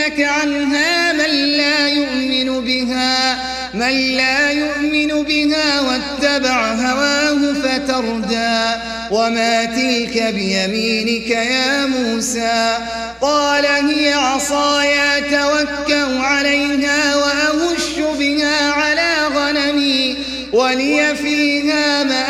يصدنك عنها من لا يؤمن بها من لا يؤمن بها واتبع هواه فتردى. وما تلك بيمينك يا موسى؟ قال هي عصاي توكأ عليها وأهش بها على غنمي ولي فيها مآرب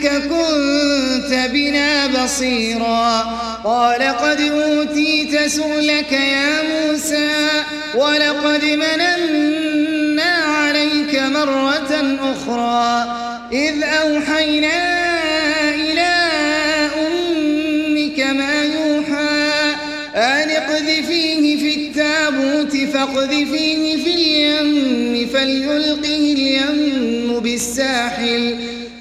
إنك كنت بنا بصيرا. قال قد أوتيت سؤلك يا موسى ولقد مننا عليك مرة أخرى. إذ أوحينا إلى أمك ما يوحى أن اقذفيه في التابوت فاقذفيه في اليم فليلقه اليم بالساحل.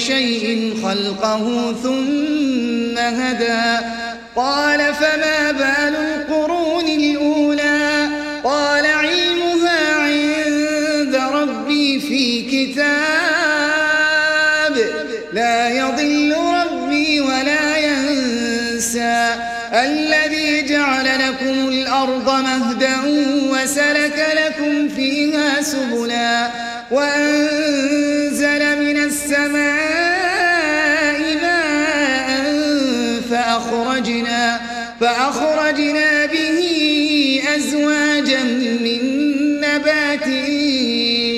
شيء خلقه ثم هدى. قال فما بال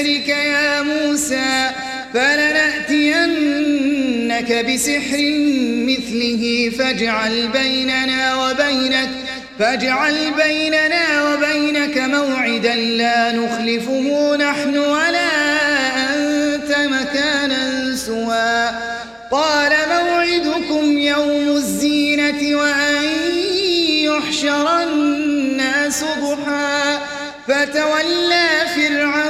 بسحرك يا موسى فلنأتينك بسحر مثله فاجعل بيننا وبينك فاجعل بيننا وبينك موعدا لا نخلفه نحن ولا أنت مكانا سوى. قال موعدكم يوم الزينة وأن يحشر الناس ضحى فتولى فرعون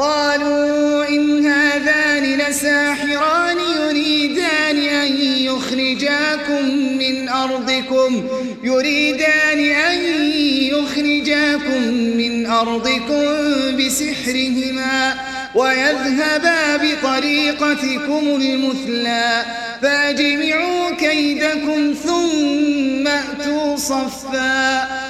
قالوا إن هذان لساحران يريدان أن يخرجاكم من أرضكم يريدان أن يخرجاكم من أرضكم بسحرهما ويذهبا بطريقتكم المثلى فاجمعوا كيدكم ثم أتوا صفا.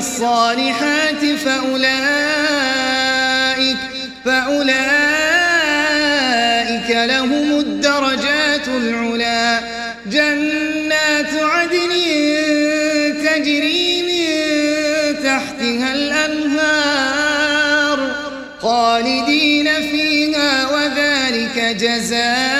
الصالحات فأولئك فأولئك لهم الدرجات العلا. جنات عدن تجري من تحتها الأنهار خالدين فيها وذلك جزاء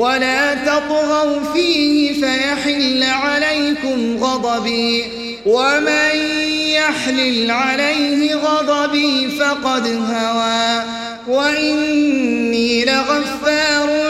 ولا تطغوا فيه فيحل عليكم غضبي. ومن يحلل عليه غضبي فقد هوى. وإني لغفار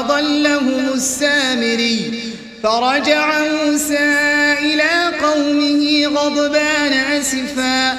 بعدك وأضلهم السامري فرجع موسى إلى قومه غضبان أسفا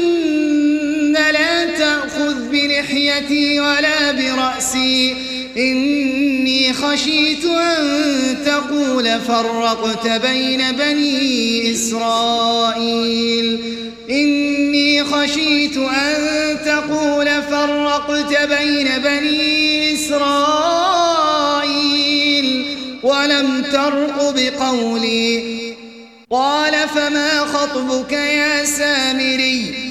بلحيتي ولا برأسي. إني خشيت أن تقول فرقت بين بني إسرائيل. إني خشيت أن تقول فرقت بين بني إسرائيل. ولم ترق بقولي. قال فما خطبك يا سامري؟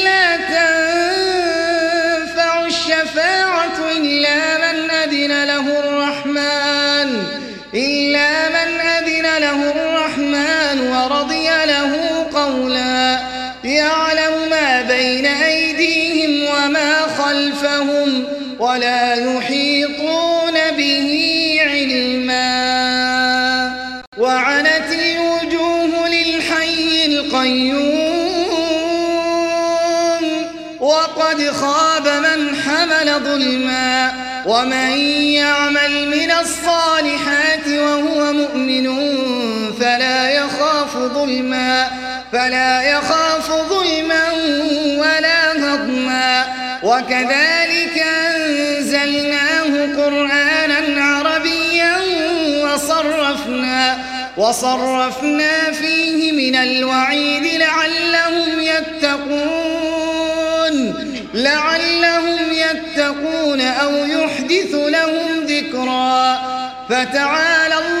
له الرحمن ورضي له قولا. يعلم ما بين أيديهم وما خلفهم ولا يحيطون به علما. وعنت الوجوه للحي القيوم وقد خاب من حمل ظلما. ومن يعمل من الصالحات وهو ظلما فلا يخاف ظلما ولا هضما وكذلك أنزلناه قرآنا عربيا وصرفنا وصرفنا فيه من الوعيد لعلهم يتقون لعلهم يتقون أو يحدث لهم ذكرا فتعالى الله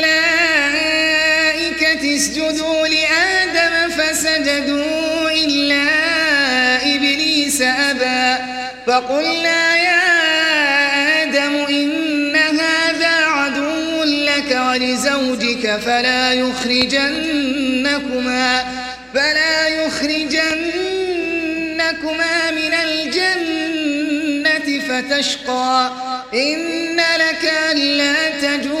فقلنا يا آدم إن هذا عدو لك ولزوجك فلا يخرجنكما فلا يخرجنكما من الجنة فتشقى إن لك ألا تجوع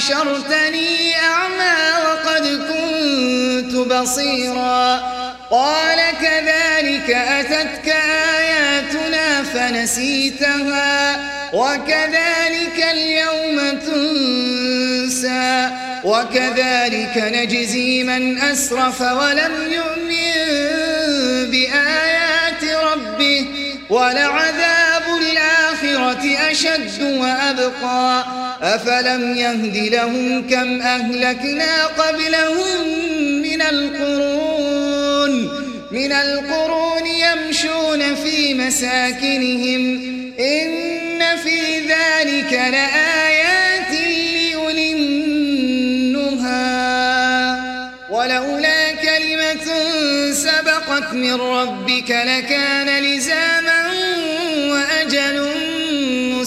لم حشرتني أعمى وقد كنت بصيرا. قال كذلك أتتك آياتنا فنسيتها وكذلك اليوم تنسى وكذلك نجزي من أسرف ولم يؤمن بآيات ربه ولعذاب أشد وأبقى. أفلم يهد لهم كم أهلكنا قبلهم من القرون من القرون يمشون في مساكنهم. إن في ذلك لآيات لأولي النهى. ولولا كلمة سبقت من ربك لكان لزاما